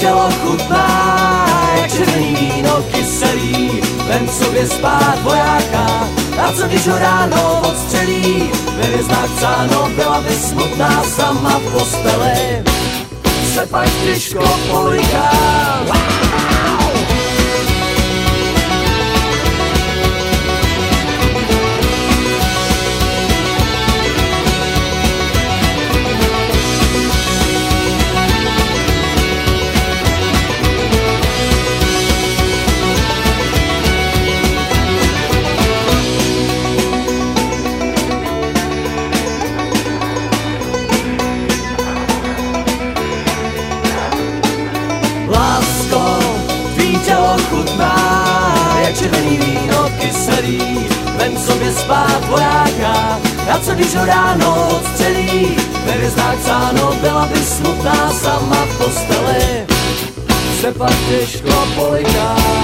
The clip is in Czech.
tělo chutná jak černý víno kyselý, vem sobě spát vojáka. A co když ho ráno odstřelí, ve věznách psáno byla by smutná sama v postele. Se pak těžko poliká. Chutná, jak červený víno kyselý, vem sobě spát vojáka, a co když ho ráno odstřelí, ve hvězdách psáno, byla by smutná sama v posteli, se pak těžko poliká.